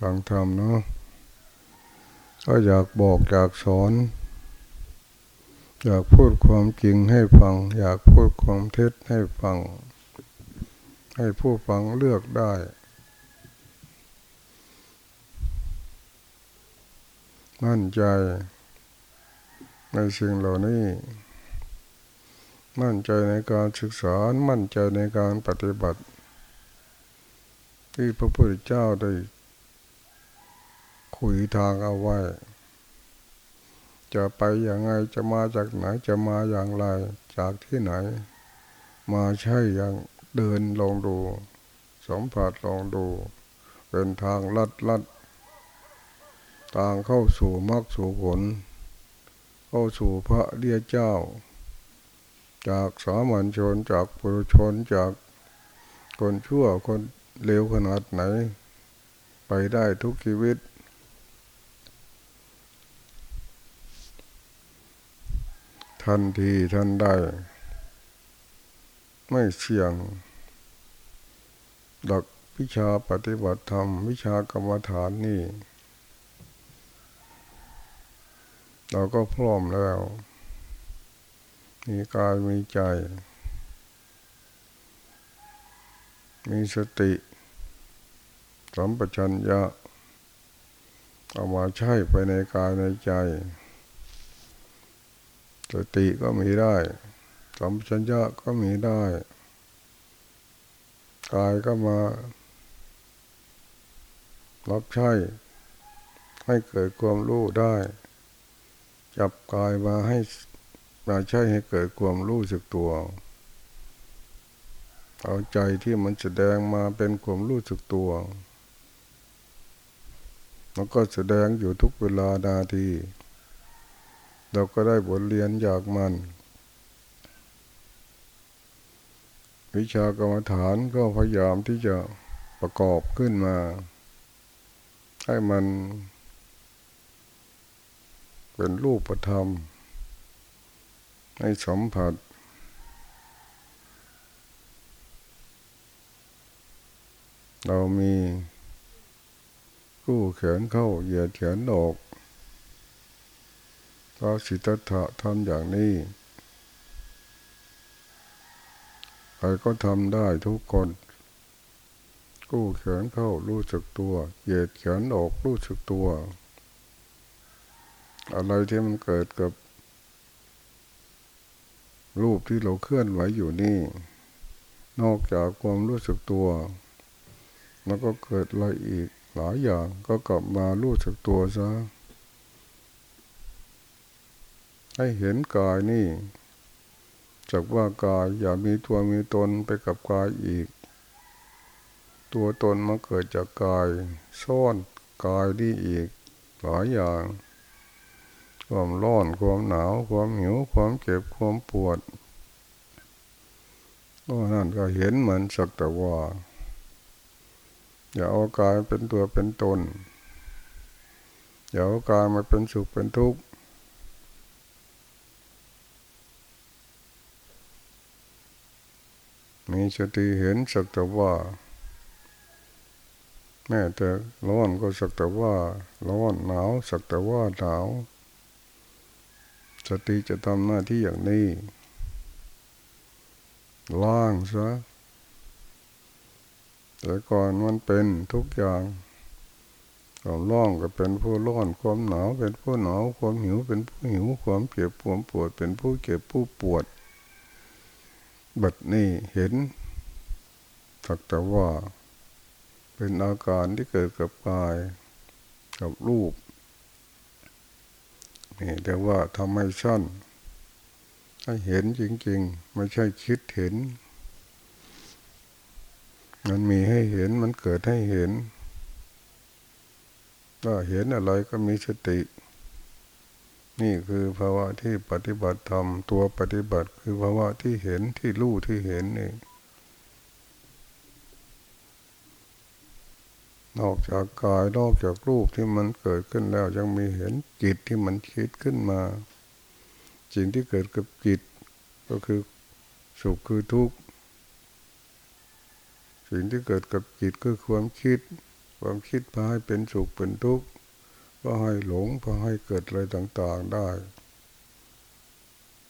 ฟังธรรมเนาะก็อยากบอกอยากสอน อยากพูดความจริงให้ฟัง อยากพูดความเท็จให้ฟัง ให้ผู้ฟังเลือกได้มั่นใจ ในสิ่งเหล่านี้ มั่นใจในการศึกษา มั่นใจในการปฏิบัติ ที่พระพุทธเจ้าได้ คุยทางเอาไว้ จะไปอย่างไงจะมาจากไหนจะมาอย่างไร จากที่ไหน มาใช่อย่างเดินลองดูสัมผัสลองดู เป็นทางลัดลัดทางเข้าสู่มรรคสู่ผล เข้าสู่พระเดียเจ้า จากสามัญชนจากปุถุชนจากคนชั่วคนเลวขนาดไหน ไปได้ทุกชีวิต ทันทีทันได้ ไม่เสี่ยงดักวิชาปฏิบัติธรรม วิชากรรมฐานนี่ เราก็พร้อมแล้ว มีกายมีใจ มีสติสัมปชัญญะเอามาใช้ไปในกายในใจ สติก็มีได้สัมชัญญะก็มีได้กายก็มา รับใช้ ให้เกิดความรู้ได้ จับกายมาให้มาใช้ให้เกิดความรู้สึกตัว เอาใจที่มันแสดงมาเป็นความรู้สึกตัวมันก็แสดงอยู่ทุกเวลานาที เราก็ได้บทเรียนจากมัน วิชากรรมฐานก็พยายามที่จะประกอบขึ้นมา ให้มันเป็นรูปธรรม ให้สัมผัสเรามีกู้แขนเข้าเหยียดแขนออก พระสิทธัตถะทำอย่างนี้ใครก็ทำได้ทุกคน กู้แขนเข้ารู้สึกตัว เหยียดแขนออกรู้สึกตัว อะไรที่มันเกิดกับ รูปที่เราเคลื่อนไหวอยู่นี่ นอกจากความรู้สึกตัว แล้วก็เกิดอะไรอีกหลายอย่างก็กลับมารู้สึกตัวซะ ให้เห็นกายนี่จากว่ากายอย่ามีตัวมีตนไปกับกายอีก ตัวตนมาเกิดจากกาย ซ่อนกายนี่อีก หลายอย่าง ความร้อนความหนาว ความหิวความเจ็บความปวดก็นั่นก็เห็นเหมือนสักแต่ว่า อย่าเอากายเป็นตัวเป็นตน อย่าเอากายมาเป็นสุขเป็นทุกข์ มีสติเห็นสักแต่ว่า แม้แต่ร้อนก็สักแต่ว่าร้อนหนาวสักแต่ว่าหนาวสติจะทำหน้าที่อย่างนี้ล่างซะแต่ก่อนมันเป็นทุกอย่างความร้อนก็เป็นผู้ร้อน ความหนาวเป็นผู้หนาว ความหิวเป็นผู้หิว ความเจ็บความปวดเป็นผู้เจ็บผู้ปวด บัดนี้เห็นสักแต่ว่า เป็นอาการที่เกิดกับกาย กับรูปนี่แต่ว่าทำให้สั้นให้เห็นจริง ๆ ไม่ใช่คิดเห็น มันมีให้เห็นมันเกิดให้เห็นว่าเห็นอะไรก็มีสติ นี่คือภาวะที่ปฏิบัติธรรมตัวปฏิบัติคือภาวะที่เห็นที่รู้ที่เห็นนี่นอกจากกายนอกจากรูปที่มันเกิดขึ้นแล้วยังมีเห็นจิตที่มันคิดขึ้นมาสิ่งที่เกิดกับจิตก็คือสุขคือทุกข์สิ่งที่เกิดกับจิตคือความคิด ความคิดพาให้เป็นสุขเป็นทุกข์ ก็ให้หลงพาให้เกิดอะไรต่างๆได้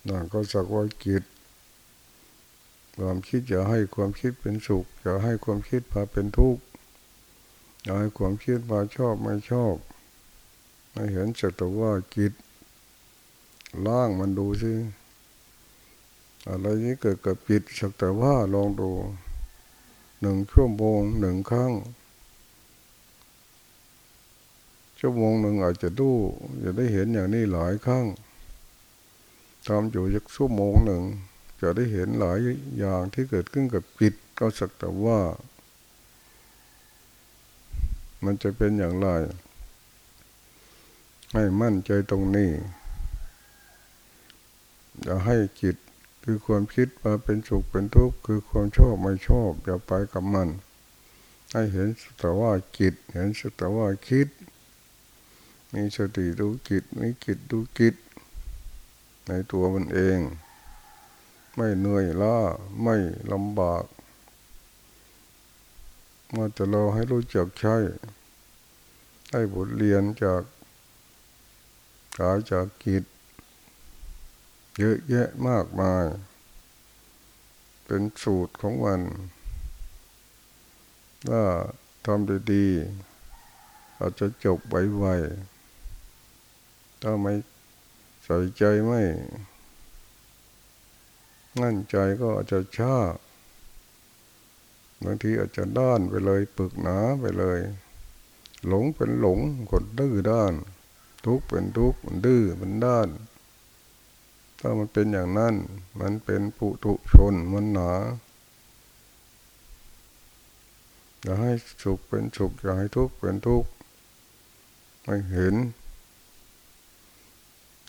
นั่นก็สักว่าจิตความคิดอย่าให้ความคิดเป็นสุขอย่าให้ความคิดพาเป็นทุกข์อย่าให้ความคิดมาชอบไม่ชอบไม่เห็นสักแต่ว่าจิตล่างมันดูสิอะไรนี้เกิดกับจิตสักแต่ว่าลองดูหนึ่งชั่วโมงหนึ่งครั้ง ชั่วโมงหนึ่งอาจจะดูจะได้เห็นอย่างนี้หลายครั้งทำอยู่สักชั่วโมงหนึ่ง จะได้เห็นหลายอย่างที่เกิดขึ้นกับจิตก็สักแต่ว่า มันจะเป็นอย่างไร ให้มั่นใจตรงนี้อย่าให้จิตคือความคิดมาเป็นสุขเป็นทุกข์คือความชอบไม่ชอบอย่าไปกับมัน ให้เห็นแต่ว่าจิต เห็นแต่ว่าคิด มีสติดูจิตมีจิตดูจิตในตัวมันเอง ไม่เหนื่อยล้าไม่ลำบากมาจะเราให้รู้จักใช้ให้บทเรียนจากกายจากกิจ เยอะแยะมากมาย เป็นสูตรของมันว่าทำดีๆอาจจะจบไวๆ ถ้าไม่ใส่ใจไม่งั้นใจก็อาจจะช้าบางทีอาจจะด้านไปเลยปึกหนาไปเลย หลงเป็นหลงคนดื้อด้าน ทุกเป็นทุกมันดื้อมันด้าน ถ้ามันเป็นอย่างนั้น มันเป็นปุถุชนมันหนาอย่าให้สุขเป็นสุขอย่าให้ทุกข์เป็นทุกข์ไม่เห็น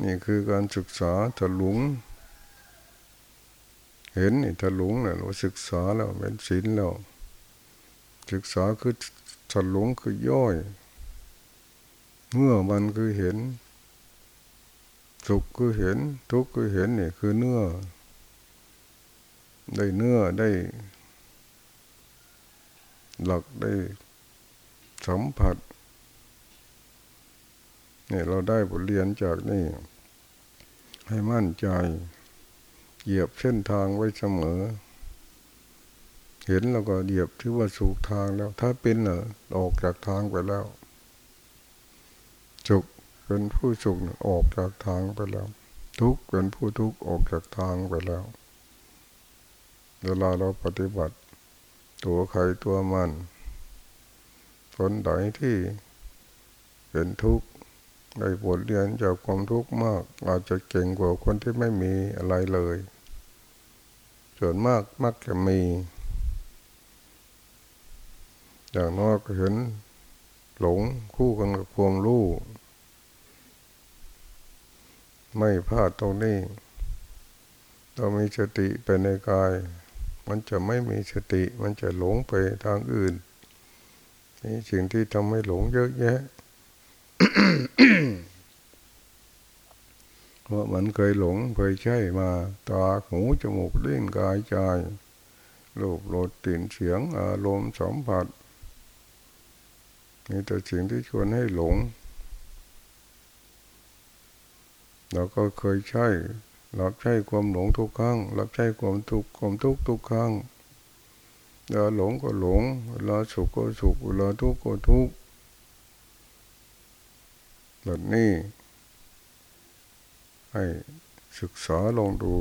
นี่คือการศึกษาถลุง เห็นนี่ถลุงเนี่ยเราศึกษาแล้วเป็นศีลแล้ว ศึกษาคือถลุงคือย่อย เมื่อมันคือเห็น สุขคือเห็น ทุกข์คือเห็นนี่คือเนื้อ ได้เนื้อได้ หลักได้สัมผัส นี่ยเราได้บทเรียนจากนี่ ให้มั่นใจ เหยียบเส้นทางไว้เสมอ เห็นแล้วก็เหยียบที่ว่าสูกทางแล้ว ถ้าเป็นเหรอออกจากทางไปแล้วจุกเป็นผู้สุขออกจากทางไปแล้ว ทุกเป็นผู้ทุกออกจากทางไปแล้ว เวลาเราปฏิบัติ ตัวใครตัวมันคนใดที่เป็นทุกข์ ได้บทเรียนจากความทุกข์มาก อาจจะเก่งกว่าคนที่ไม่มีอะไรเลย ส่วนมากมักจะมี อย่างน้อยก็เห็นหลงคู่กันกับความรู้ ไม่พลาดตรงนี้เรามีสติไปในกาย มันจะไม่มีสติ มันจะหลงไปทางอื่น นี่สิ่งที่ทำให้หลงเยอะแยะ เพราะมันเคยหลงเคยใช่มา ตาหูจมูกเล่นกายใจรูปรสติ่นเสียงอารมณ์สัมผัสนี่แต่สิ่งที่ชวนให้หลง เราก็เคยใช้รับใช้ความหลงทุกครั้ง รับใช้ความทุกข์ความทุกข์ทุกครั้งเวลาหลงก็หลงเวลาสุขก็สุขเวลาทุกข์ก็ทุกข์แบบนี้ ให้ศึกษาลองดู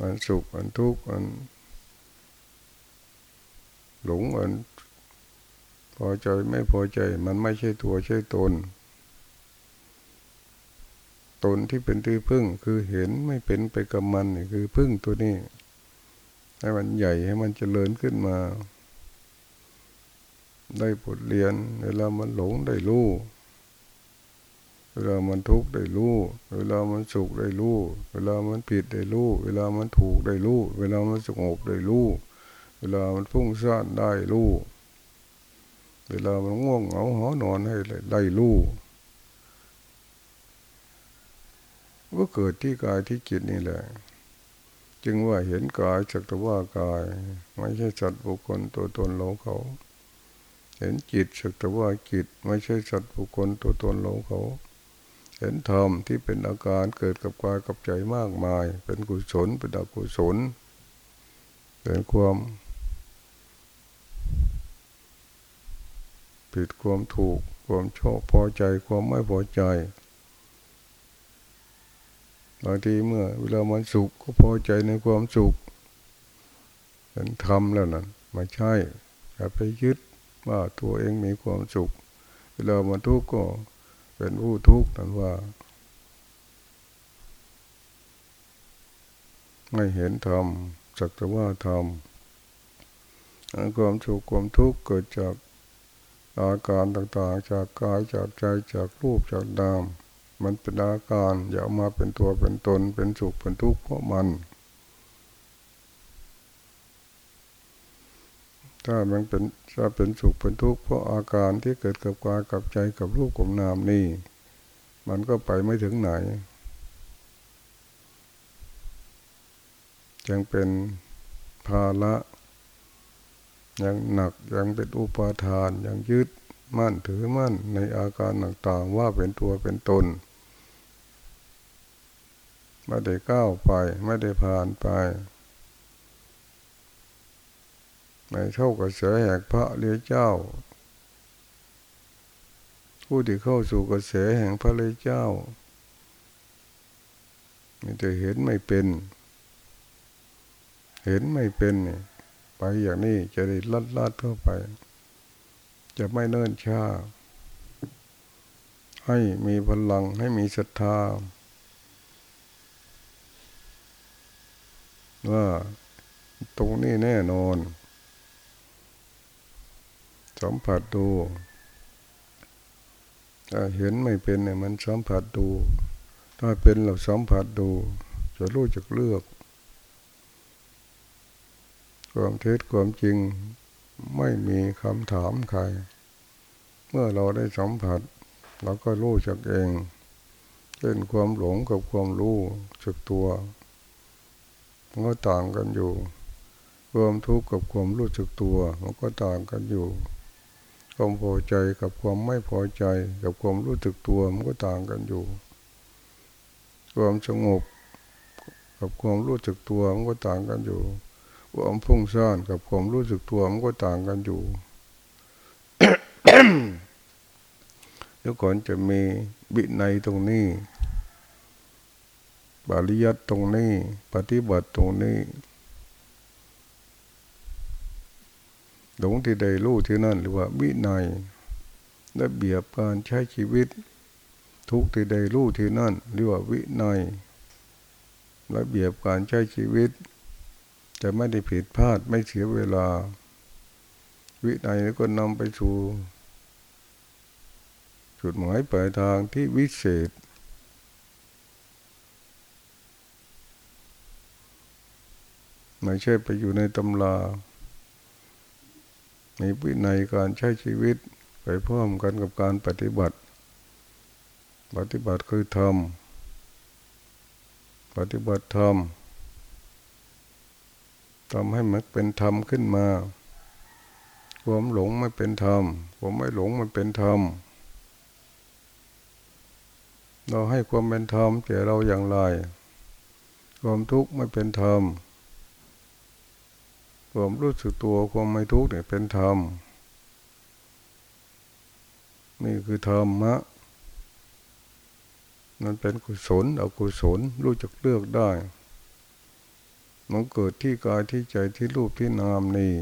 อันสุขอันทุกข์อันหลงอันพอใจไม่พอใจมันไม่ใช่ตัวใช่ตน ตนที่เป็นที่พึ่งคือเห็นไม่เป็นไปกับมันคือพึ่งตัวนี้ ให้มันใหญ่ให้มันเจริญขึ้นมา ได้บทเรียนเวลามันหลงได้รู้ เวลามันทุกข์ได้รู้ เวลามันสุขได้รู้ เวลามันผิดได้รู้ เวลามันถูกได้รู้ เวลามันสงบได้รู้ เวลามันฟุ้งซ่านได้รู้ เวลามันง่วงเหงาหอนอนให้ได้รู้ก็เกิดที่กายที่จิตนี่แหละ จึงว่าเห็นกายจักตว่ากาย ไม่ใช่จัดบุคคลตัวตนเราเขา เห็นจิตสักแต่ว่าจิต ไม่ใช่สัตว์บุคคลตัวตนเราเขา เห็นธรรมที่เป็นอาการเกิดกับกายกับใจมากมาย เป็นกุศลเป็นอกุศลเป็นความผิดความถูกความชอบพอใจความไม่พอใจบางทีเมื่อเวลามันสุขก็พอใจในความสุขเป็นธรรมแล้วนั่นไม่ใช่อย่าไปยึดว่าตัวเองมีความสุข เวลามันทุกข์ก็ เป็นผู้ทุกข์นั่นว่า ไม่เห็นธรรมสักแต่ว่าธรรมความสุขความทุกข์เกิดจากอาการต่างๆ จากกายจากใจจากรูปจากนามมันเป็นอาการอย่ามาเป็นตัวเป็นตนเป็นสุขเป็นทุกข์เพราะมัน ถ้ามันเป็นถ้าเป็นสุขเป็นทุกข์เพราะอาการที่เกิดกับกายกับใจกับรูปกับนามนี่ มันก็ไปไม่ถึงไหนยังเป็นภาระยังหนักยังเป็นอุปาทานยังยึดมั่นถือมั่นในอาการต่างๆว่าเป็นตัวเป็นตนไม่ได้ก้าวไปไม่ได้ผ่านไป ไม่เท่ากับเสือแหกพระเลี้ยเจ้า ผู้ที่เข้าสู่กระแสแห่งพระเลยเจ้ามีแต่เห็นไม่เป็น เห็นไม่เป็นเนี่ยไปอย่างนี้จะได้ลัดลัดเข้าไป จะไม่เนิ่นช้า ให้มีพลังให้มีศรัทธา ว่าตรงนี้แน่นอน สัมผัสดูถ้าเห็นไม่เป็นเนี่ยมันสัมผัสดู ถ้าเป็นเราสัมผัสดู จะรู้จักเลือก ความเท็จความจริงไม่มีคำถามใคร เมื่อเราได้สัมผัส เราก็รู้จักเองเช่นความหลงกับความรู้จักตัวมันก็ต่างกันอยู่ ความทุกข์กับความรู้จักตัว มันก็ต่างกันอยู่ ความพอใจกับความไม่พอใจ กับความรู้จักตัวมันก็ต่างกันอยู่ ความสงบ กับความรู้จักตัวมันก็ต่างกันอยู่ ความพุ่งซ่านกับความรู้สึกตัวมันก็ต่างกันอยู่ทุกคนจะมีบิในตรงนี้ บาลียัตตรงนี้ ปฏิบัติตรงนี้ หลงที่ใดรู้ที่นั่นหรือว่าวินัยระเบียบการใช้ชีวิต ทุกที่ใดรู้ที่นั่นหรือว่าวินัยระเบียบการใช้ชีวิต จะไม่ได้ผิดพลาดไม่เสียเวลา วินัยก็นำไปสู่จุดหมายปลายทางที่วิเศษไม่ใช่ไปอยู่ในตำรา ในวินัยการใช้ชีวิตไปพร้อมกันกับการปฏิบัติ ปฏิบัติคือทำปฏิบัติธรรมทำให้มันเป็นธรรมขึ้นมาความหลงไม่เป็นธรรมความไม่หลงมันเป็นธรรมเราให้ความเป็นธรรมแก่เราอย่างไร ความทุกข์ไม่เป็นธรรม ความรู้สึกตัวความไม่ทุกข์เนี่ยเป็นธรรมนี่คือธรรมะมันเป็นกุศลอกุศลรู้จักเลือกได้ มันเกิดที่กายที่ใจที่รูปที่นามนี่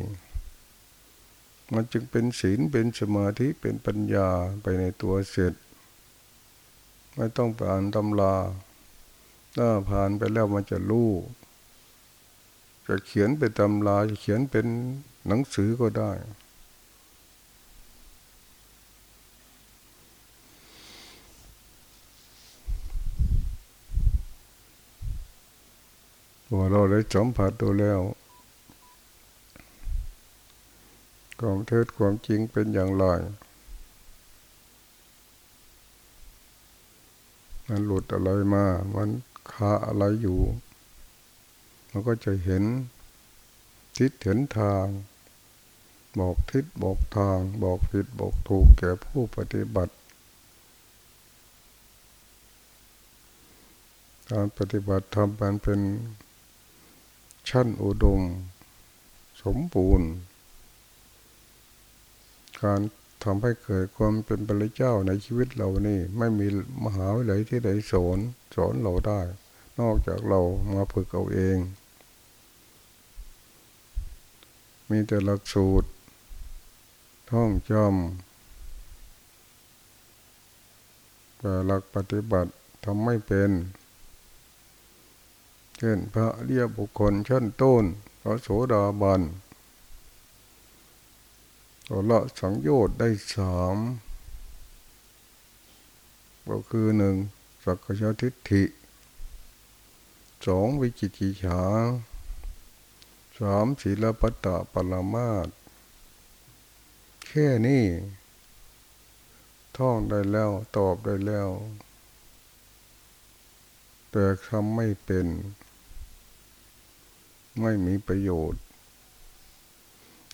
มันจึงเป็นศีลเป็นสมาธิเป็นปัญญาไปในตัวเสร็จ ไม่ต้องผ่านตำราถ้าผ่านไปแล้วมันจะรู้ จะเขียนเป็นตำราจะเขียนเป็นหนังสือก็ได้ พอเราได้สัมผัสดูแล้วความเท็จความจริงเป็นอย่างไรมันหลุดอะไรมา มันคาอะไรอยู่ มันก็จะเห็นทิศเห็นทาง บอกทิศบอกทาง บอกผิดบอกถูกแก่ผู้ปฏิบัติ การปฏิบัติทำมันเป็นชั้นอุดม สมบูรณ์ การทำให้เกิดความเป็นปริเจ้าในชีวิตเรานี่ ไม่มีมหาวิทยาลัยที่ใดสอนสอนเราได้ นอกจากเรามาฝึกเอาเอง มีแต่หลักสูตร ท่องจำแต่หลักปฏิบัติทำไม่เป็น เช่นพระเรียบบุคคลชั้นต้นพระโสดาบันตัวละสังโยชน์ได้สามก็คือหนึ่งสักยทิฏฐิสองวิจิกิจฉา สามศีลปัตตะปรมาตแค่นี้ท่องได้แล้วตอบได้แล้ว แต่ทำไม่เป็น ไม่มีประโยชน์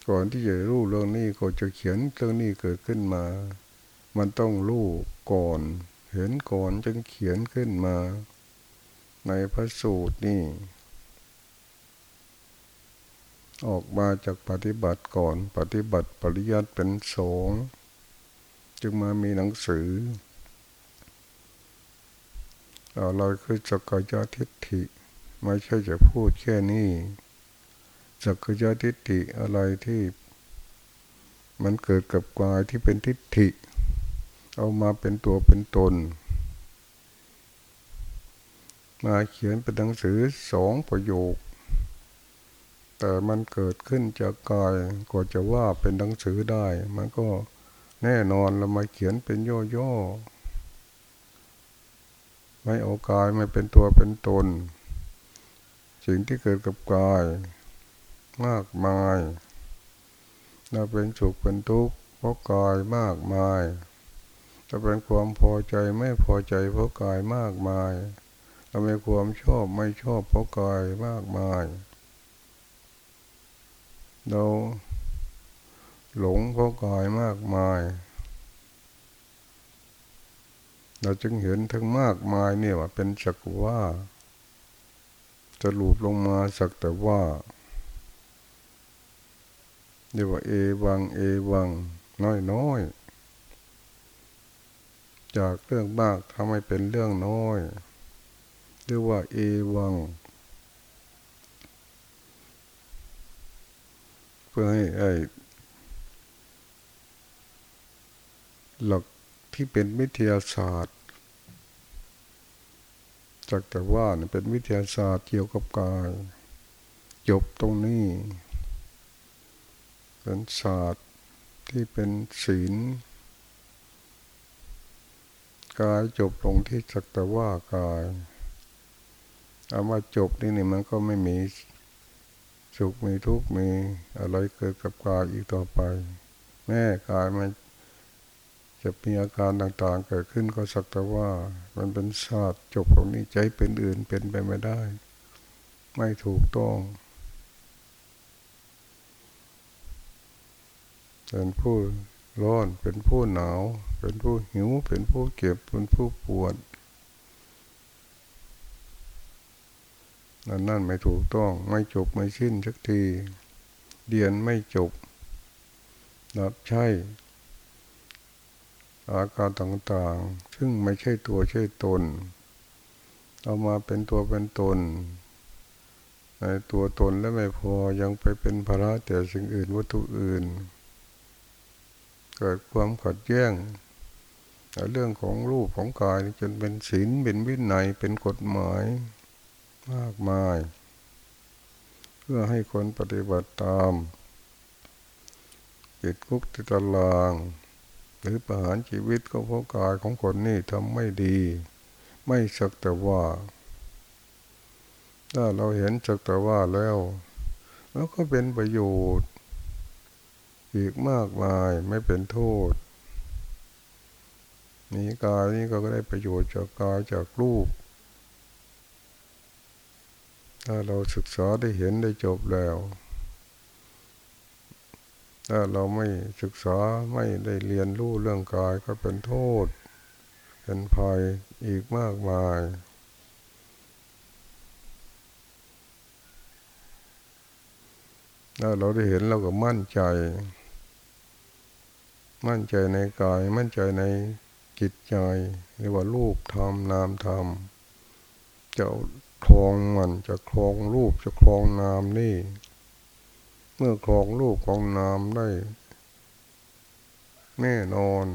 ก่อนที่จะรู้เรื่องนี้ก็จะเขียนเรื่องนี้เกิดขึ้นมา มันต้องรู้ก่อน เห็นก่อนจึงเขียนขึ้นมา ในพระสูตรนี่ ออกมาจากปฏิบัติก่อน ปฏิบัติปริยัติเป็นสองจึงมามีหนังสือเราคือจักรยาทิฏฐิ ไม่ใช่จะพูดแค่นี้สักยะทิฏฐิอะไรที่มันเกิดกับกายที่เป็นทิฏฐิ เอามาเป็นตัวเป็นตน มาเขียนเป็นหนังสือสองประโยค แต่มันเกิดขึ้นจากกายก็จะว่าเป็นหนังสือได้ มันก็แน่นอนเรามาเขียนเป็นย่อๆไม่เอากายไม่เป็นตัวเป็นตน สิ่งที่เกิดกับกายมากมายเราเป็นสุขเป็นทุกข์เพราะกายมากมายเราเป็นความพอใจไม่พอใจเพราะกายมากมายเราเป็นความชอบไม่ชอบเพราะกายมากมาย เราหลงเพราะกายมากมาย เราจึงเห็นทั้งมากมายเนี่ยว่าเป็นสักว่า จะหลุดลงมาสักแต่ว่าเรียกว่าเอวังเอวัง น้อยน้อยจากเรื่องมากทำให้เป็นเรื่องน้อย เรียกว่าเอวัง เพื่อให้ไอ้หลักที่เป็นวิทยาศาสตร์ จากแต่ว่าเป็นวิทยาศาสตร์เกี่ยวกับกายจบตรงนี้ เป็นศาสตร์ที่เป็นศีลกายจบลงที่สักแต่ว่ากายเอามาจบนี่นี่มันก็ไม่มี สุขมีทุกข์มีอะไรเกิดกับกายอีกต่อไป แม่กายมันจะมีอาการต่างๆ เกิดขึ้นก็สักแต่ว่า มันเป็นศาสตร์จบตรงนี้ใจเป็นอื่นเป็นไปไม่ได้ ไม่ถูกต้องเป็นผู้ร้อนเป็นผู้หนาว เป็นผู้หิว เป็นผู้เก็บเป็นผู้ปวด นั่นนั่นไม่ถูกต้อง ไม่จบไม่สิ้นสักทีเรียนไม่จบรับใช้อาการต่างๆ ซึ่งไม่ใช่ตัวใช่ตน เอามาเป็นตัวเป็นตน ในตัวตนแล้วไม่พอยังไปเป็นภาระแต่สิ่งอื่นวัตถุอื่น เกิดความขัดแย้งเรื่องของรูปของกายจนเป็นศีลเป็นวินัยเป็นกฎหมาย มากมาย เพื่อให้คนปฏิบัติตามจิตคุกติตาราง หรือประหารชีวิตก็เพราะกายของคนนี่ทำไม่ดี ไม่สักแต่ว่า ถ้าเราเห็นสักแต่ว่าแล้วแล้วก็เป็นประโยชน์ อีกมากมายไม่เป็นโทษมีกายนี่ก็ได้ประโยชน์จากกายจากรูป ถ้าเราศึกษาได้เห็นได้จบแล้ว ถ้าเราไม่ศึกษาไม่ได้เรียนรู้เรื่องกายก็เป็นโทษ เป็นภัยอีกมากมายถ้าเราได้เห็นเราก็มั่นใจ มั่นใจในกาย มั่นใจในจิตใจเรียกว่ารูปธรรมนามธรรมจะ คลองมันจะคลองรูปจะคลองนามนี่ เมื่อคลองรูปของนามได้ แน่นอน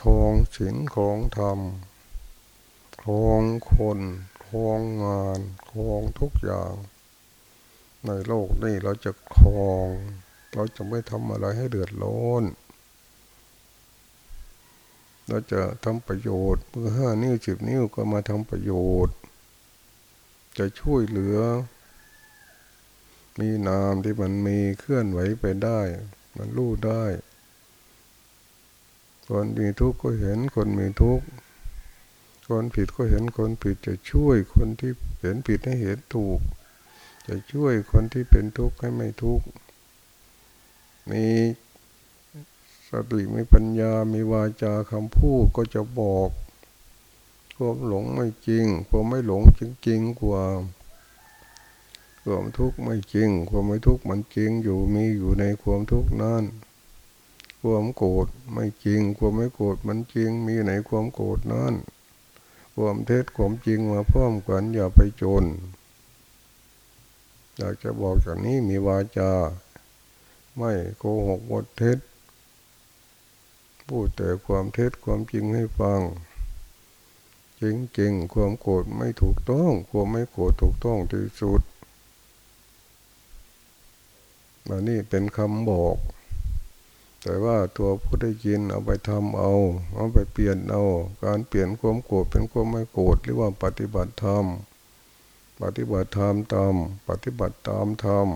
คลองศีลคลองธรรมคลองคนคลองงานคลองทุกอย่าง ในโลกนี้เราจะคลอง เราจะไม่ทำอะไรให้เดือดร้อน เราจะทำประโยชน์มือห้านิ้วสิบนิ้วก็มาทำประโยชน์ จะช่วยเหลือ มีนามที่มันมีเคลื่อนไหวไปได้ มันรู้ได้คนมีทุกข์ก็เห็นคนมีทุกข์คนผิดก็เห็นคนผิดจะช่วยคนที่เห็นผิดให้เห็นถูก จะช่วยคนที่เป็นทุกข์ให้ไม่ทุกข์มี สติมีปัญญามีวาจาคำพูดก็จะบอกความหลงไม่จริงความไม่หลงจริงๆกว่าความทุกข์ไม่จริง ความไม่ทุกข์มันจริงอยู่มีอยู่ในความทุกข์นั้นความโกรธไม่จริง ความไม่โกรธมันจริงมีในความโกรธนั้นความเท็จความจริงมาพร้อมกันอย่าไปจนอยากจะบอกอย่างนี้มีวาจา ไม่โกหกหมดเท็จ พูดแต่ความเท็จความจริงให้ฟัง จริงจริงความโกรธไม่ถูกต้อง ความไม่โกรธถูกต้องที่สุดอันนี้เป็นคำบอก แต่ว่าตัวผู้ได้ยินเอาไปทำเอา เอาไปเปลี่ยนเอา การเปลี่ยนความโกรธเป็นความไม่โกรธหรือว่าปฏิบัติธรรม ปฏิบัติธรรมตาม ปฏิบัติตามธรรม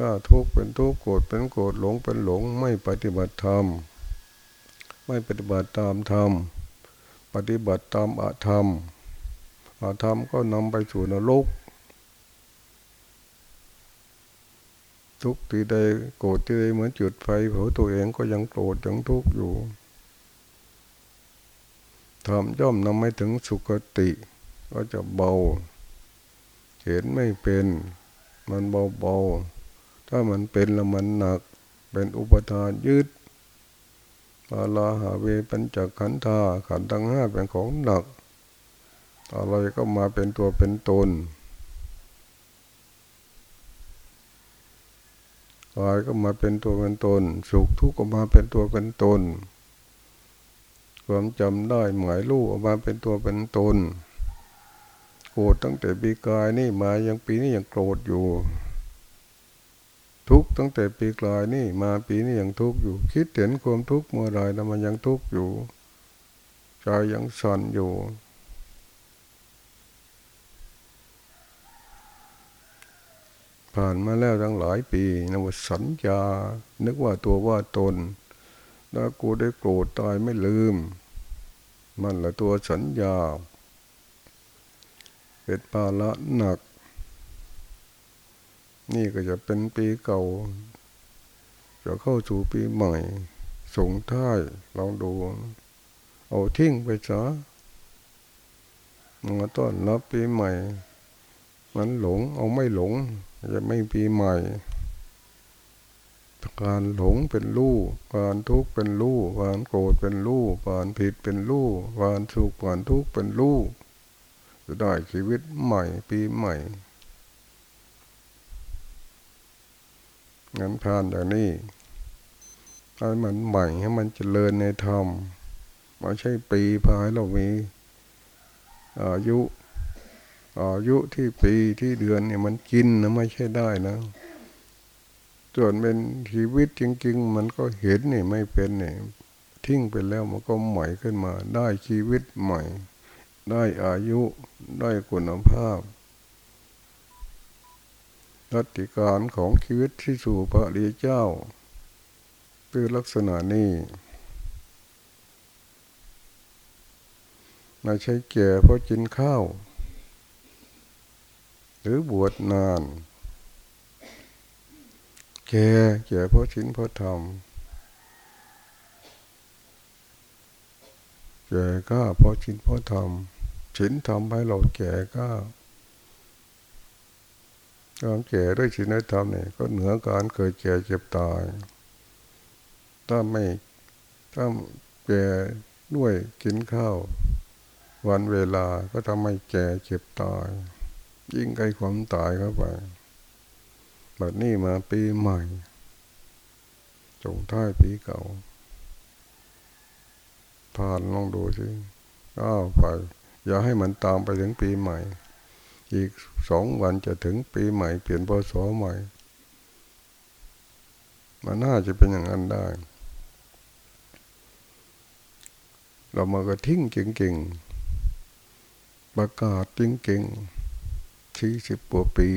ถ้าทุกข์เป็นทุกข์โกรธเป็นโกรธหลงเป็นหลงไม่ปฏิบัติธรรม ไม่ปฏิบัติตามธรรม ปฏิบัติตามอาธรรมอาธรรมก็นำไปสู่นรกทุกทีใดโกรธทีใดเหมือนจุดไฟเผาตัวเองก็ยังโกรธยังทุกข์อยู่ทำย่อมนำไม่ถึงสุคติ ก็จะเบา เห็นไม่เป็น มันเบาเบา ถ้ามันเป็นล้วมันหนัก เป็นอุปทานยึดปาลาหาเวปัญจขันธาขันทั้งห้าเป็นของหนัก อะไรก็มาเป็นตัวเป็นตนกายก็มาเป็นตัวเป็นตน สุขทุกข์ก็มาเป็นตัวเป็นตน ความจำได้หมายรู้ออกมาเป็นตัวเป็นตน โกรธตั้งแต่ปีกายนี่มายังปีนี้ยังโกรธอยู่ ทุกตั้งแต่ปีกลายนี่มาปีนี้ยังทุกอยู่ คิดเห็นความทุกข์เมื่อไรแล้วมันยังทุกอยู่ใจยังสั่นอยู่ผ่านมาแล้วตั้งหลายปีนว่าสัญญา นึกว่าตัวว่าตนถ้ากูได้โกรธตายไม่ลืม มันละตัวสัญญา เป็นภาระหนัก นี่ก็จะเป็นปีเก่า จะเข้าสู่ปีใหม่ส่งท้ายลองดู เอาทิ้งไปซะมาต้อนรับปีใหม่ มันหลงเอาไม่หลง จะไม่ปีใหม่ การหลงเป็นลูกการทุกข์เป็นลูกการโกรธเป็นลูกการผิดเป็นลูกการสุขการทุกข์เป็นลูกจะได้ชีวิตใหม่ปีใหม่ งั้นผ่านอย่างนี้ให้มันใหม่ให้มันเจริญในธรรมไม่ใช่ปีพายเรามีอายุอายุที่ปีที่เดือนเนี่ยมันกินนะไม่ใช่ได้นะ ส่วนเป็นชีวิตจริง ๆ มันก็เห็นนี่ไม่เป็นนี่ทิ้งไปแล้วมันก็ใหม่ขึ้นมา ได้ชีวิตใหม่ ได้อายุได้คุณภาพ รัติการของชีวิตที่สู่พระรีเจ้า คือลักษณะนี้ไม่ใช่แก่เพราะกินข้าว หรือบวชนาน แก่แก่เพราะชินเพราะธรรมแก่ก็เพราะชินเพราะธรรมชินทำให้เราแก่ก็ ความแก่ด้วยชินธรรมเนี่ยก็เหนือการเกิดแก่เจ็บตาย ถ้าไม่ถ้าแก่ด้วยกินข้าว วันเวลาก็ทำให้แก่เจ็บตาย ยิ่งใกล้ความตายเข้าไปแบบนี้มาปีใหม่จงท้ายปีเก่า ผ่านลองดูสิอ้าวไป อย่าให้มันตามไปถึงปีใหม่ อีกสองวันจะถึงปีใหม่เปลี่ยนพศใหม่ มันน่าจะเป็นอย่างนั้นได้ เรามากระทิ้งเก่งๆ ประกาศจริงๆชี้สิบกว่าปี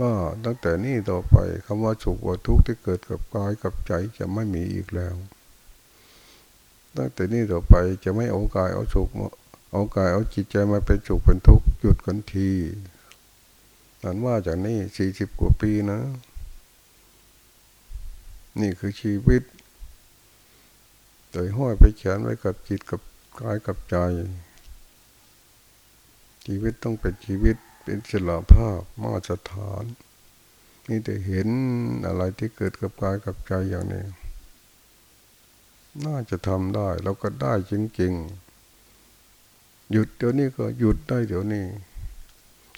ว่าตั้งแต่นี้ต่อไปคำว่าสุขว่าทุกข์ที่เกิดกับกายกับใจจะไม่มีอีกแล้ว ตั้งแต่นี้ต่อไปจะไม่เอากายเอาสุขเอากายเอาจิตใจมาเป็นสุขเป็นทุกข์ หยุดกันทีนั่นว่าจากนี้สี่สิบกว่าปีนะ นี่คือชีวิตโดยห้อยไปเขียนไว้กับจิตกับกายกับใจ ชีวิตต้องเป็นชีวิตเป็นศิลภาพมาตรฐานนี่แต่เห็นอะไรที่เกิดกับกายกับใจอย่างนี้ น่าจะทำได้เราก็ได้จริงๆ หยุดเดี๋ยวนี้ก็หยุดได้เดี๋ยวนี้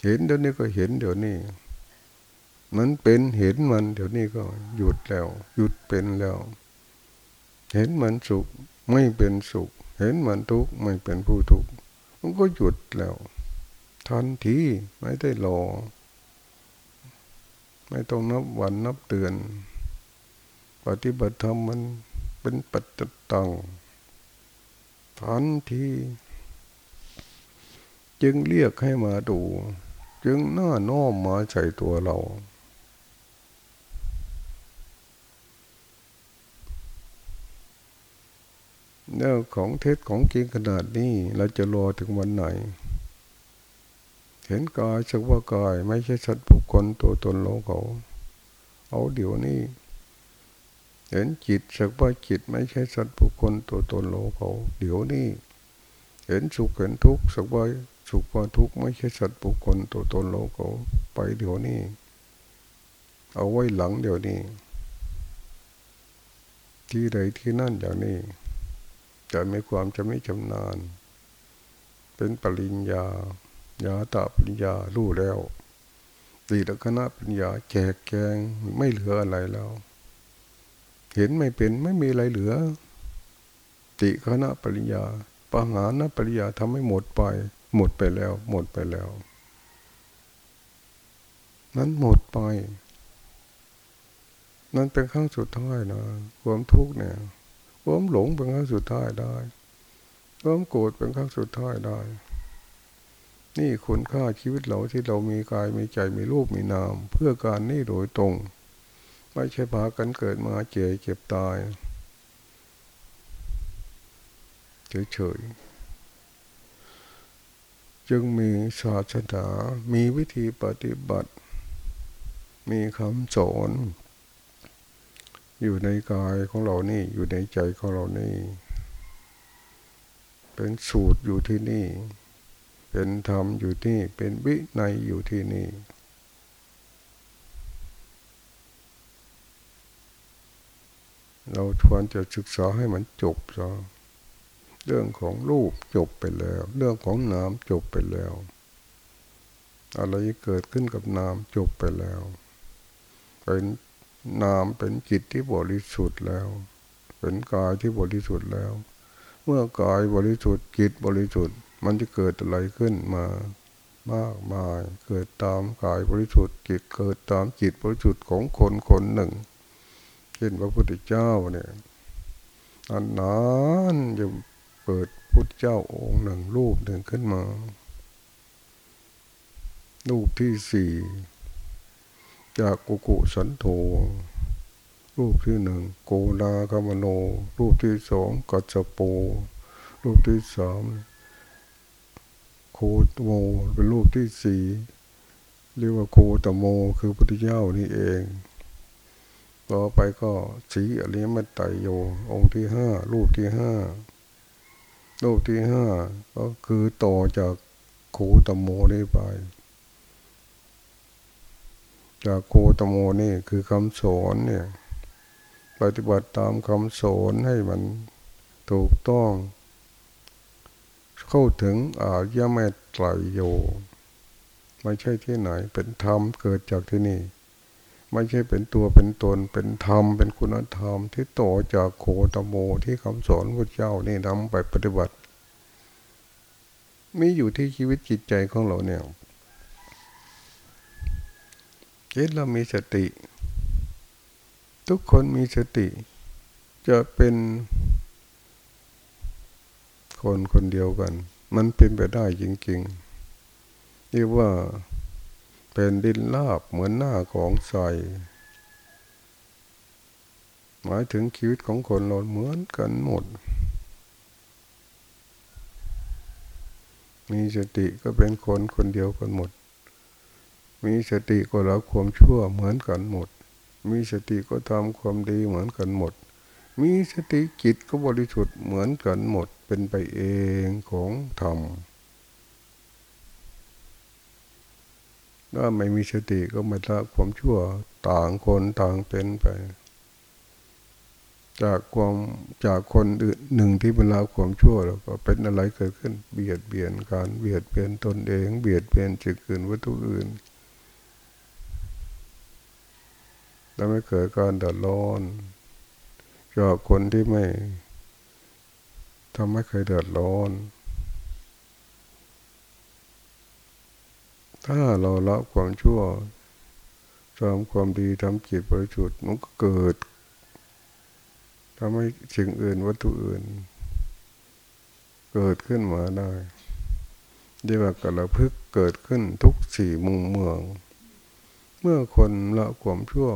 เห็นเดี๋ยวนี้ก็เห็นเดี๋ยวนี้ มันเป็นเห็นมันเดี๋ยวนี้ก็หยุดแล้ว หยุดเป็นแล้ว เห็นมันสุขไม่เป็นสุข เห็นมันทุกข์ไม่เป็นผู้ทุกข์มันก็หยุดแล้วทันทีไม่ได้รอ ไม่ต้องนับวันนับเตือน ปฏิบัติธรรมมันเป็นปัจจตังทันที จึงเรียกให้มาดู จึงหน้าน้อมมาใส่ตัวเรา เรื่องของเทศของจริงขนาดนี้เราจะรอถึงวันไหน เห็นกายสักว่ากายไม่ใช่สัตว์บุคคลตัวตนเราเขา เอาเดี๋ยวนี้เห็นจิตสักว่าจิตไม่ใช่สัตว์บุคคลตัวตนเราเขาเดี๋ยวนี้ เห็นสุขเห็นทุกข์สักว่า สุขว่าทุกข์ไม่ใช่สัตว์บุคคลตัวตนเราเขาไปเดี๋ยวนี้ เอาไว้หลังเดี๋ยวนี้ ที่ใดที่นั่นอย่างนี้ จะมีความจะไม่ชำนาญ เป็นปริญญายาตาปัญญารู้แล้วตีละคณะปัญญาแจกแกงไม่เหลืออะไรแล้ว เห็นไม่เป็นไม่มีอะไรเหลือ ติคณะปริญญาปหานะปริญญาทำให้หมดไป หมดไปแล้ว หมดไปแล้ว นั้นหมดไป นั่นเป็นครั้งสุดท้ายนะความทุกข์เนี่ยความหลงเป็นครั้งสุดท้ายได้ความโกรธเป็นครั้งสุดท้ายได้ นี่คุณค่าชีวิตเราที่เรามีกายมีใจมีรูปมีนาม เพื่อการนี่โดยตรง ไม่ใช่พากันเกิดมาเจ็บเจ็บตายเฉยๆ จึงมีศาสนา มีวิธีปฏิบัติ มีคำสอนอยู่ในกายของเรานี่ อยู่ในใจของเรานี่ เป็นสูตรอยู่ที่นี่ เป็นธรรมอยู่ที่ เป็นวิในอยู่ที่นี่ เราควรจะศึกษาให้มันจบซะ เรื่องของรูปจบไปแล้ว เรื่องของนามจบไปแล้ว อะไรเกิดขึ้นกับนามจบไปแล้ว เป็นนามเป็นจิตที่บริสุทธิ์แล้ว เป็นกายที่บริสุทธิ์แล้ว เมื่อกายบริสุทธิ์จิตบริสุทธิ์ มันจะเกิดอะไรขึ้นมามากมายเกิดตามกายบริสุทธิ์จิตเกิดตามจิตบริสุทธิ์ของคนคนหนึ่งเช่นพระพุทธเจ้าเนี่ยอันนั้นจะ เปิดพุทธเจ้าองค์หนึ่งรูปหนึ่งขึ้นมา รูปที่สี่จากกุกุสันโธรูปที่หนึ่งโกนาคามโน รูปที่สองกัจจโป รูปที่สามโคตโมเป็นรูปที่สี่เรียกว่าโคตโมคือพุทธเจ้านี่เอง ต่อไปก็สีอริยมรรไตโยองค์ที่ห้ารูปที่ห้า รูปที่ห้าก็คือต่อจากโคตโมนี่ไป จากโคตโมนี่คือคำสอนเนี่ยปฏิบัติตามคำสอนให้มันถูกต้อง เข้าถึงอาญาเมตไตรโย ไม่ใช่ที่ไหนเป็นธรรมเกิดจากที่นี่ ไม่ใช่เป็นตัวเป็นตนเป็นธรรมเป็นคุณธรรมที่โตจากโคตโมที่คำสอนพระเจ้านี่นำไปปฏิบัติ มีอยู่ที่ชีวิตจิตใจของเราเนี่ยเห็นเรามีสติ ทุกคนมีสติ จะเป็นคนคนเดียวกัน มันเป็นไปได้จริงๆเรียกว่า เป็นดินลาบเหมือนหน้าของใสหมายถึงชีวิตของคนเราเหมือนกันหมด มีสติก็เป็นคนคนเดียวกันหมด มีสติก็ละความชั่วเหมือนกันหมด มีสติก็ทำความดีเหมือนกันหมด มีสติจิตก็บริสุทธิ์เหมือนกันหมด เป็นไปเองของธรรม ถ้าไม่มีสติก็ไม่ละความชั่วต่างคนต่างเป็นไป จากความจากคนอื่นหนึ่งที่เป็นลาความชั่วแล้วก็เป็นอะไรเกิดขึ้น เบียดเบียนการเบียดเบียนตนเอง เบียดเบียนจิตอื่นวัตถุอื่นแล้วไม่เกิดการเดือดร้อนจากคนที่ไม่ทำให้เคยเดือดร้อน ถ้าเราละความชั่วทำความดีทำจิตบริสุทธิ์มันก็เกิดทำให้สิ่งอื่นวัตถุอื่น เกิดขึ้นมาได้เรียกว่ากระพึกเกิดขึ้นทุกสี่มุมเมือง เมื่อคนละความชั่ว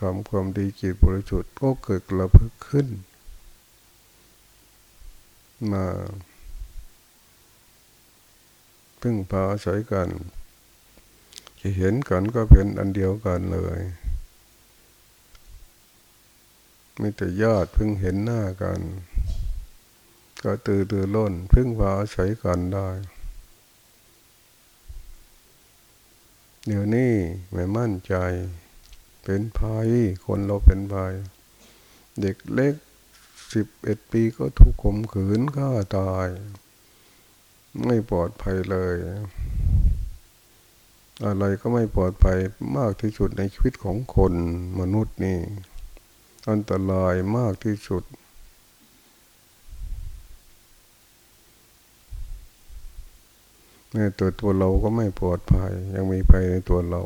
ทำความดีจิตบริสุทธิ์ก็เกิดกระพึกขึ้น มา พึ่งพาใช้กันจะเห็นกันก็เป็นอันเดียวกันเลยมีแต่ญาติพิ่งเห็นหน้ากัน ก็ตื่นตื่นล้นพิ่งพาใช้กันได้เดี๋ยวนี้ไม่มั่นใจเป็นภัยคนเราเป็นภัย เด็กเล็กสิบเอ็ดปีก็ถูกข่มขืนฆ่าตาย ไม่ปลอดภัยเลย อะไรก็ไม่ปลอดภัยมากที่สุดในชีวิตของคนมนุษย์นี่ อันตรายมากที่สุด ในตัวตัวเราก็ไม่ปลอดภัย ยังมีภัยในตัวเรา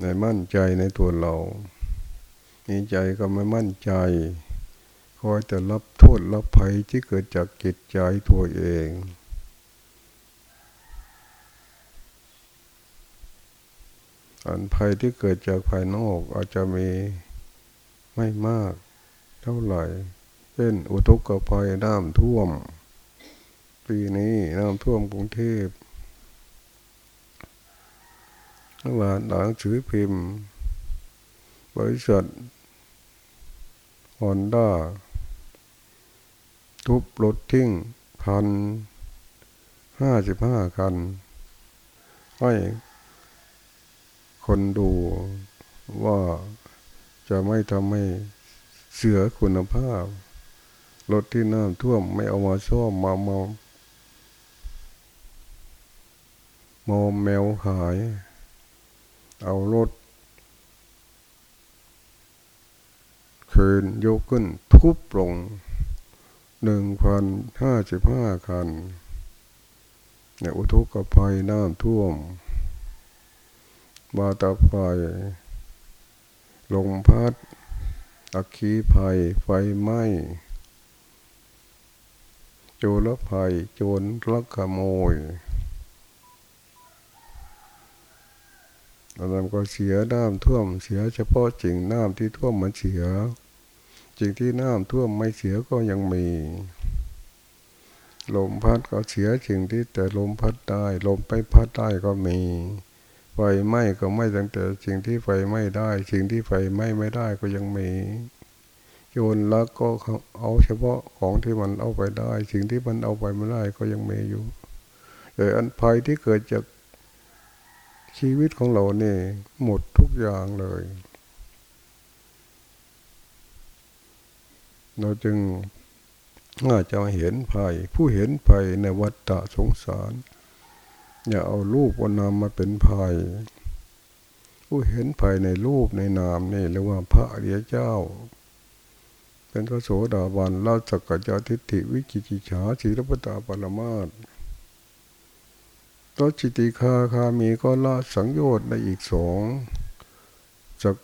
ในมั่นใจในตัวเรามีใจก็ไม่มั่นใจ อยจะรับโทษรับภัยที่เกิดจากจิตใจตัวเองอันภัยที่เกิดจากภายนอกอาจจะมีไม่มากเท่าไหร่ เช่น อุทกภัยน้ำท่วม ปีนี้น้ำท่วมกรุงเทพว่าหนังสือพิมพ์ บริษัทฮอนด้า ทุบรถทิ้งพันห้าสิบห้าคันให้คนดูว่าจะไม่ทำให้เสือคุณภาพ รถที่น้ำท่วมไม่เอามาซ่อมมาเมามอมแมวหาย เอารถคืนยกขึ้นทุบลง หนึ่งพันห้าสิบห้าคันเนี่ยอุทกภัยน้ำท่วม บาตาไฟลมพัดอักขีภัย ไฟไหม้โจรภัย โจรลักขโมยเราก็เสียน้ำท่วมเสียเฉพาะจริงน้ำที่ท่วมมันเสีย จริงที่น้ำท่วมไม่เสียก็ยังมี ลมพัดก็เสียจริงที่แต่ลมพัดได้ ลมไปพัดได้ก็มี ไฟไหม้ก็ไม่ตั้งแต่สิ่งที่ไฟไหม้ได้ สิ่งที่ไฟไหม้ไม่ได้ก็ยังมีโยนแล้วก็เอาเฉพาะของที่มันเอาไปได้ สิ่งที่มันเอาไปไม่ได้ก็ยังมีอยู่แต่อันภัยที่เกิดจากชีวิตของเราเนี่ยหมดทุกอย่างเลย เราจึงน่าจะเห็นภัย ผู้เห็นภัยในวัฏฏะสงสาร อย่าเอารูปวนามมาเป็นภัย ผู้เห็นภัยในรูปในนามนี่เรียกว่าพระอริยเจ้า เป็นพระโสดาบันลาสักกัจจทิฏฐิวิกิจิฉาสีรปตาปรมาตตจิติคาคามีก็ละสังโยชน์ในอีกสองจาก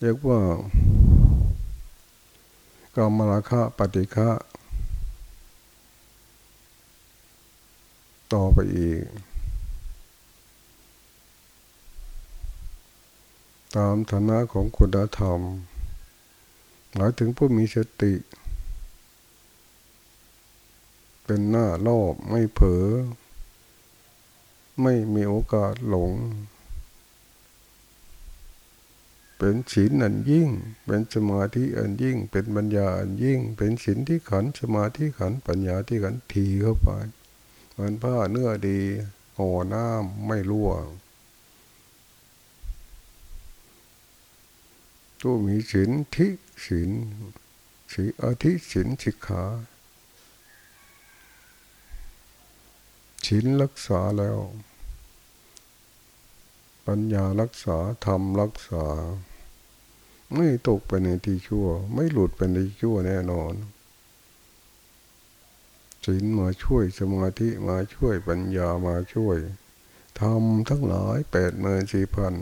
เรียกว่า กามราคะปฏิฆะต่อไปอีก ตามฐานะของคุณธรรม หมายถึงผู้มีสติ เป็นหน้ารอบไม่เผลอไม่มีโอกาสหลง เป็นศีลอันยิ่ง เป็นสมาธิอันยิ่ง เป็นปัญญาอันยิ่ง เป็นศีลที่ขันสมาธิขันปัญญาที่ขันทีเข้าไปเหมือนผ้าเนื้อดีห่อน้ำไม่รั่วตู้มีศีลทิศีลสีอาทิศีลสิกขาศีลรักษาแล้ว ปัญญารักษาธรรมรักษา ไม่ตกไปในที่ชั่ว ไม่หลุดไปในที่ชั่วแน่นอนศีลมาช่วยสมาธิมาช่วยปัญญามาช่วยทำทั้งหลายแปดหมื่นสี่พัน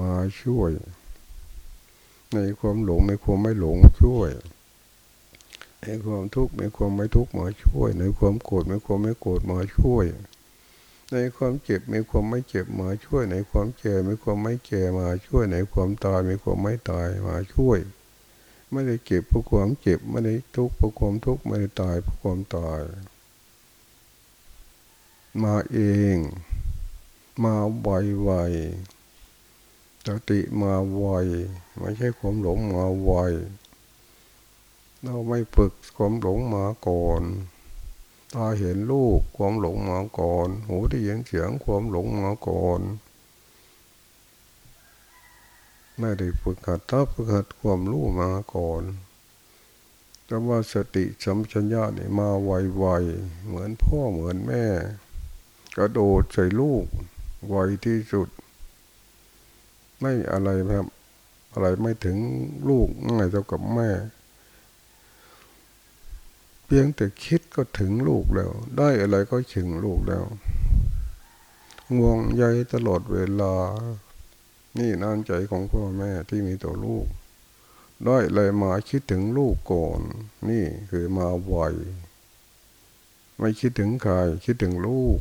มาช่วย ในความหลงในความไม่หลงช่วย ในความทุกข์ในความไม่ทุกข์มาช่วย ในความโกรธในความไม่โกรธมาช่วย ในความเจ็บมีความไม่เจ็บมาช่วยในความแก่มีความไม่แก่มาช่วยในความตายมีความไม่ตายมาช่วย ไม่ได้เก็บเพราะความเจ็บไม่ได้ทุกข์เพราะความทุกข์ไม่ได้ตายเพราะความตาย มาเอง มาไวไวสติมาไวไม่ใช่ความหลงมาไวเราไม่ฝึกความหลงมาก่อน ตาเห็นลูกความหลงมาก่อน หูได้ยินเสียงความหลงมาก่อนไม่ได้ฝึกหัดถ้าฝึกหัดความรู้มาก่อนแต่ว่าสติสัมชัญญะนี่มาไวๆเหมือนพ่อเหมือนแม่ กระโดดใส่ลูกไวที่สุด ไม่อะไรครับ อะไรไม่ถึงลูกง่ายเท่ากับแม่ เพียงแต่คิดก็ถึงลูกแล้ว ได้อะไรก็ถึงลูกแล้วงวงใยตลอดเวลา นี่น้ำใจของพ่อแม่ที่มีต่อลูก ได้เลยมาคิดถึงลูกก่อน นี่คือมาไวไม่คิดถึงใครคิดถึงลูก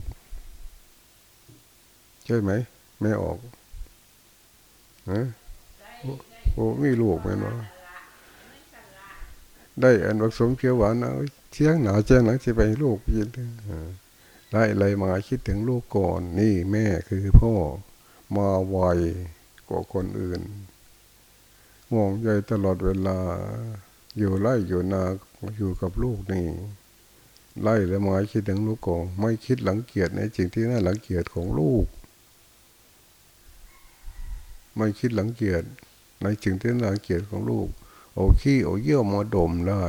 ใช่ไหม ไม่ออกนะโอ้มีลูกไหมเนาะ ได้อันผสมเขียวหวานเอาเชียงหนาเชียงหลังจะไปลูกยินได้เลยมาคิดถึงลูกก่อน นี่แม่คือพ่อมาไวกว่าคนอื่นมองใจตลอดเวลา อยู่ไล่อยู่นาอยู่กับลูกนี่ไล่แล้วมาคิดถึงลูกก่อนไม่คิดหลังเกียรติในสิ่งที่น่าหลังเกียรติของลูก ไม่คิดหลังเกียรติในสิ่งที่น่าหลังเกียรติของลูก โอ้ขี้โอ้เยี่ยวมาดมได้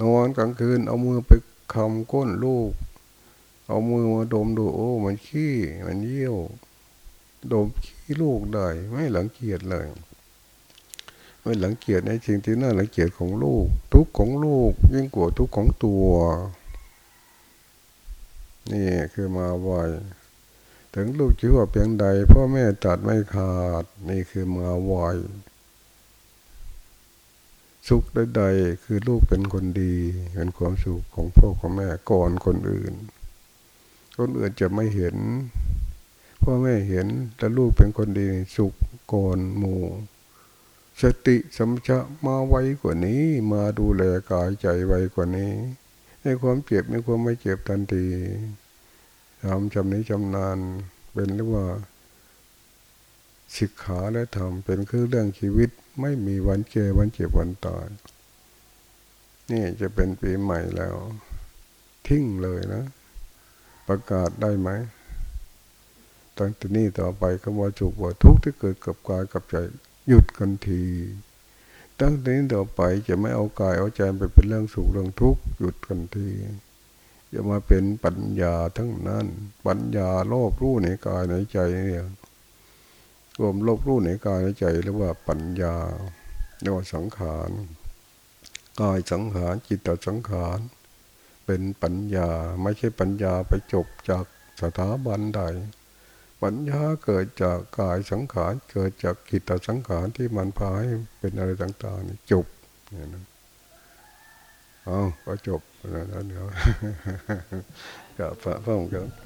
นอนกลางคืนเอามือไปคำก้นลูก เอามือมาดมดูโอ้ มันขี้มันเยี่ยว ดมขี้ลูกได้ ไม่หลังเกียจเลย ไม่หลังเกียจในสิ่งที่น่าหลังเกียจของลูก ทุกของลูก ยิ่งกว่าทุกของตัว นี่คือมาไวถึงลูกชื่อว่าเพียงใดพ่อแม่ตัดไม่ขาด นี่คือมาไว สุขใดๆคือลูกเป็นคนดีเป็นความสุขของพ่อของแม่ก่อนคนอื่น คนอื่นจะไม่เห็นพ่อแม่เห็นแต่ลูกเป็นคนดีสุขก่อนหมู่ สติสัมชะมาไวกว่านี้มาดูแลกายใจไวกว่านี้ ในความเจ็บในความไม่เจ็บทันทีทำจำนี้จำนานเป็นหรือว่า ศิกขาและธรรมเป็นคือเรื่องชีวิตไม่มีวันเจ็บวันเจ็บวันตายนี่จะเป็นปีใหม่แล้ว ทิ้งเลยนะ ประกาศได้ไหมตั้งแต่นี้ต่อไปคำว่าจุกว่าทุกข์ที่เกิดกับกายกับใจหยุดกันที ตั้งแต่นี้ต่อไปจะไม่เอากายเอาใจไปเป็นเรื่องสุขเรื่องทุกข์หยุดกันทีจะมาเป็นปัญญาทั้งนั้น ปัญญาโลภรู้ในกายในใจเนี่ย รวมลภรู้ในกายในใจเรียกว่าปัญญาเรียกว่าสังขารกายสังขารจิตตสังขารเป็นปัญญาไม่ใช่ปัญญาไปจบจากสถาบันใด ปัญญาเกิดจากกายสังขารเกิดจากกิตสังขารที่มันพาให้เป็นอะไรต่างๆจบเนี่ยนะเอาก็จบแล้วเดี๋ยวกับพระพงค์ครับ